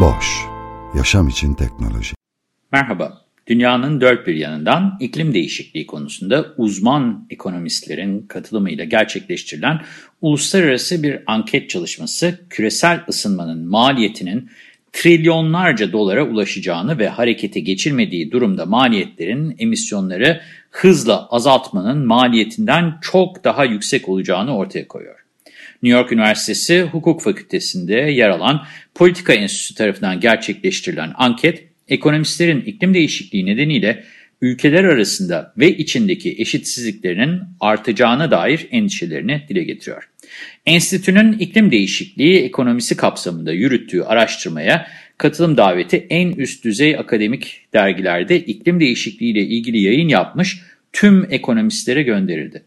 Boş, yaşam için teknoloji. Merhaba, dünyanın dört bir yanından iklim değişikliği konusunda uzman ekonomistlerin katılımıyla gerçekleştirilen uluslararası bir anket çalışması, küresel ısınmanın maliyetinin trilyonlarca dolara ulaşacağını ve harekete geçilmediği durumda maliyetlerin emisyonları hızla azaltmanın maliyetinden çok daha yüksek olacağını ortaya koyuyor. New York Üniversitesi Hukuk Fakültesi'nde yer alan Politika Enstitüsü tarafından gerçekleştirilen anket, ekonomistlerin iklim değişikliği nedeniyle ülkeler arasında ve içindeki eşitsizliklerinin artacağına dair endişelerini dile getiriyor. Enstitünün iklim değişikliği ekonomisi kapsamında yürüttüğü araştırmaya katılım daveti en üst düzey akademik dergilerde iklim değişikliği ile ilgili yayın yapmış tüm ekonomistlere gönderildi.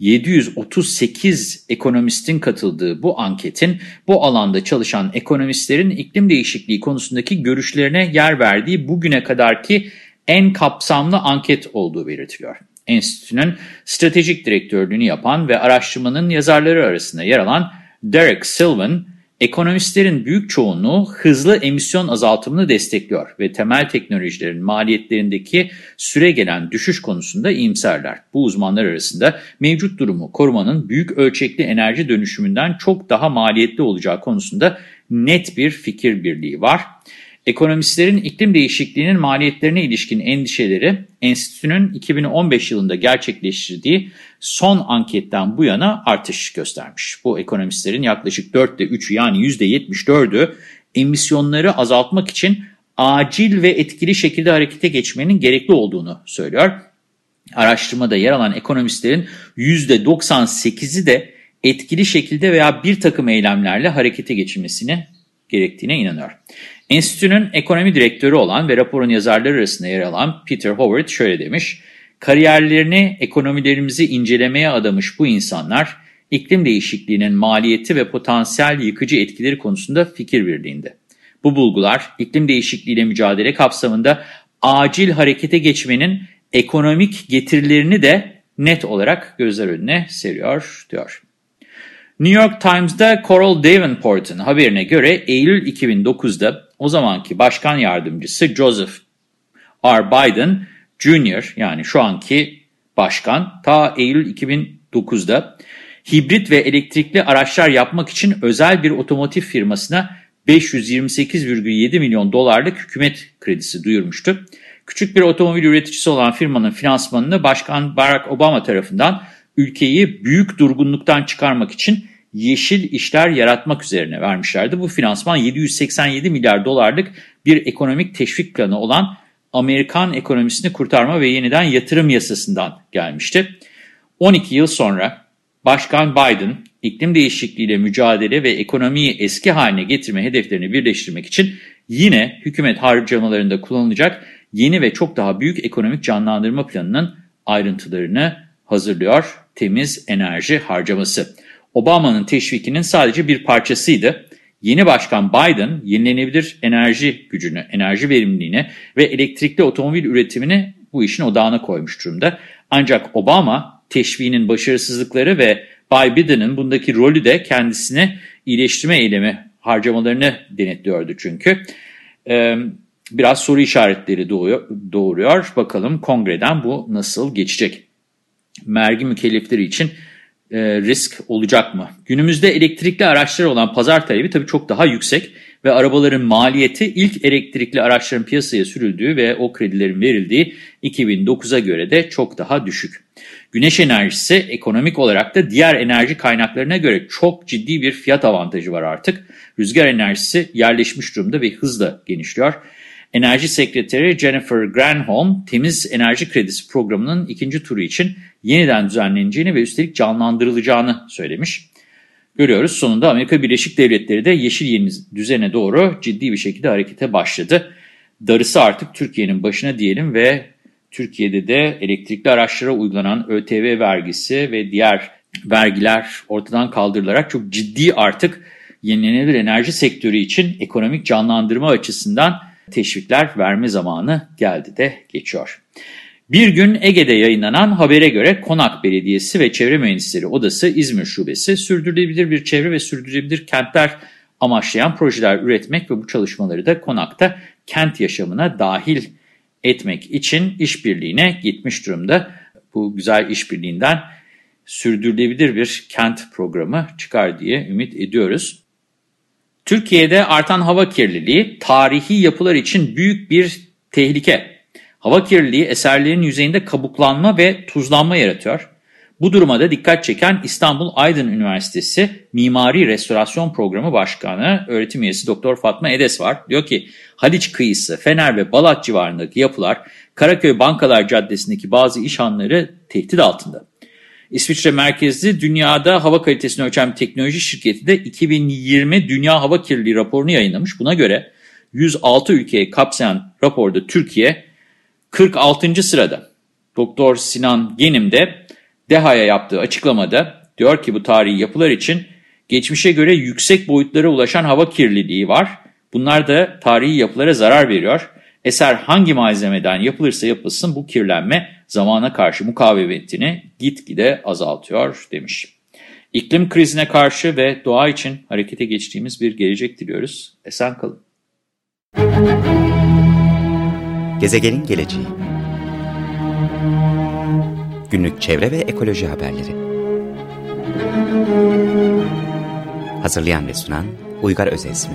738 ekonomistin katıldığı bu anketin bu alanda çalışan ekonomistlerin iklim değişikliği konusundaki görüşlerine yer verdiği bugüne kadarki en kapsamlı anket olduğu belirtiliyor. Enstitünün stratejik direktörlüğünü yapan ve araştırmanın yazarları arasında yer alan Derek Sylvan, ekonomistlerin büyük çoğunluğu hızlı emisyon azaltımını destekliyor ve temel teknolojilerin maliyetlerindeki süre gelen düşüş konusunda iyimserler. Bu uzmanlar arasında mevcut durumu korumanın büyük ölçekli enerji dönüşümünden çok daha maliyetli olacağı konusunda net bir fikir birliği var. Ekonomistlerin iklim değişikliğinin maliyetlerine ilişkin endişeleri enstitünün 2015 yılında gerçekleştirdiği son anketten bu yana artış göstermiş. Bu ekonomistlerin yaklaşık 4'te 3'ü yani %74'ü emisyonları azaltmak için acil ve etkili şekilde harekete geçmenin gerekli olduğunu söylüyor. Araştırmada yer alan ekonomistlerin %98'i de etkili şekilde veya bir takım eylemlerle harekete geçilmesini gerektiğine inanıyor. Enstitünün ekonomi direktörü olan ve raporun yazarları arasında yer alan Peter Howard şöyle demiş, Kariyerlerini ekonomilerimizi incelemeye adamış bu insanlar, iklim değişikliğinin maliyeti ve potansiyel yıkıcı etkileri konusunda fikir birliğinde. Bu bulgular, iklim değişikliğiyle mücadele kapsamında acil harekete geçmenin ekonomik getirilerini de net olarak gözler önüne seriyor, diyor. New York Times'da Coral Davenport'un haberine göre Eylül 2009'da o zamanki başkan yardımcısı Joseph R. Biden Jr. yani şu anki başkan ta Eylül 2009'da hibrit ve elektrikli araçlar yapmak için özel bir otomotiv firmasına 528,7 milyon dolarlık hükümet kredisi duyurmuştu. Küçük bir otomobil üreticisi olan firmanın finansmanını Başkan Barack Obama tarafından ülkeyi büyük durgunluktan çıkarmak için yeşil işler yaratmak üzerine vermişlerdi. Bu finansman 787 milyar dolarlık bir ekonomik teşvik planı olan Amerikan ekonomisini kurtarma ve yeniden yatırım yasasından gelmişti. 12 yıl sonra Başkan Biden iklim değişikliğiyle mücadele ve ekonomiyi eski haline getirme hedeflerini birleştirmek için yine hükümet harcamalarında kullanılacak yeni ve çok daha büyük ekonomik canlandırma planının ayrıntılarını hazırlıyor. Temiz enerji harcaması. Obama'nın teşvikinin sadece bir parçasıydı. Yeni başkan Biden yenilenebilir enerji gücünü, enerji verimliliğini ve elektrikli otomobil üretimini bu işin odağına koymuş durumda. Ancak Obama teşviğinin başarısızlıkları ve Bay Biden'ın bundaki rolü de kendisini iyileştirme eylemi harcamalarını denetliyordu çünkü. Ee, biraz soru işaretleri doğuyor, doğuruyor. Bakalım kongreden bu nasıl geçecek? Mergi mükellefleri için e, risk olacak mı? Günümüzde elektrikli araçlar olan pazar talebi tabii çok daha yüksek ve arabaların maliyeti ilk elektrikli araçların piyasaya sürüldüğü ve o kredilerin verildiği 2009'a göre de çok daha düşük. Güneş enerjisi ekonomik olarak da diğer enerji kaynaklarına göre çok ciddi bir fiyat avantajı var artık. Rüzgar enerjisi yerleşmiş durumda ve hızla genişliyor. Enerji Sekreteri Jennifer Granholm, Temiz Enerji Kredisi programının ikinci turu için yeniden düzenleneceğini ve üstelik canlandırılacağını söylemiş. Görüyoruz sonunda Amerika Birleşik Devletleri de yeşil yeni düzene doğru ciddi bir şekilde harekete başladı. Darısı artık Türkiye'nin başına diyelim ve Türkiye'de de elektrikli araçlara uygulanan ÖTV vergisi ve diğer vergiler ortadan kaldırılarak çok ciddi artık yenilenebilir enerji sektörü için ekonomik canlandırma açısından teşvikler verme zamanı geldi de geçiyor. Bir gün Ege'de yayınlanan habere göre Konak Belediyesi ve Çevre Mühendisleri Odası İzmir Şubesi sürdürülebilir bir çevre ve sürdürülebilir kentler amaçlayan projeler üretmek ve bu çalışmaları da Konak'ta kent yaşamına dahil etmek için işbirliğine gitmiş durumda. Bu güzel işbirliğinden sürdürülebilir bir kent programı çıkar diye ümit ediyoruz. Türkiye'de artan hava kirliliği tarihi yapılar için büyük bir tehlike. Hava kirliliği eserlerin yüzeyinde kabuklanma ve tuzlanma yaratıyor. Bu duruma da dikkat çeken İstanbul Aydın Üniversitesi Mimari Restorasyon Programı Başkanı öğretim üyesi Doktor Fatma Edes var. Diyor ki Haliç kıyısı, Fener ve Balat civarındaki yapılar Karaköy Bankalar Caddesi'ndeki bazı iş hanları tehdit altında. İsviçre merkezli dünyada hava kalitesini ölçen teknoloji şirketi de 2020 Dünya Hava Kirliliği raporunu yayınlamış. Buna göre 106 ülkeye kapsayan raporda Türkiye 46. sırada. Doktor Sinan Genim de DEHA'ya yaptığı açıklamada diyor ki bu tarihi yapılar için geçmişe göre yüksek boyutlara ulaşan hava kirliliği var. Bunlar da tarihi yapılara zarar veriyor. Eser hangi malzemeden yapılırsa yapılsın bu kirlenme zamana karşı mukavemetini gitgide azaltıyor demiş. İklim krizine karşı ve doğa için harekete geçtiğimiz bir gelecek diliyoruz. Esen kalın. Gezegenin geleceği Günlük çevre ve ekoloji haberleri Hazırlayan ve sunan Uygar Özesmi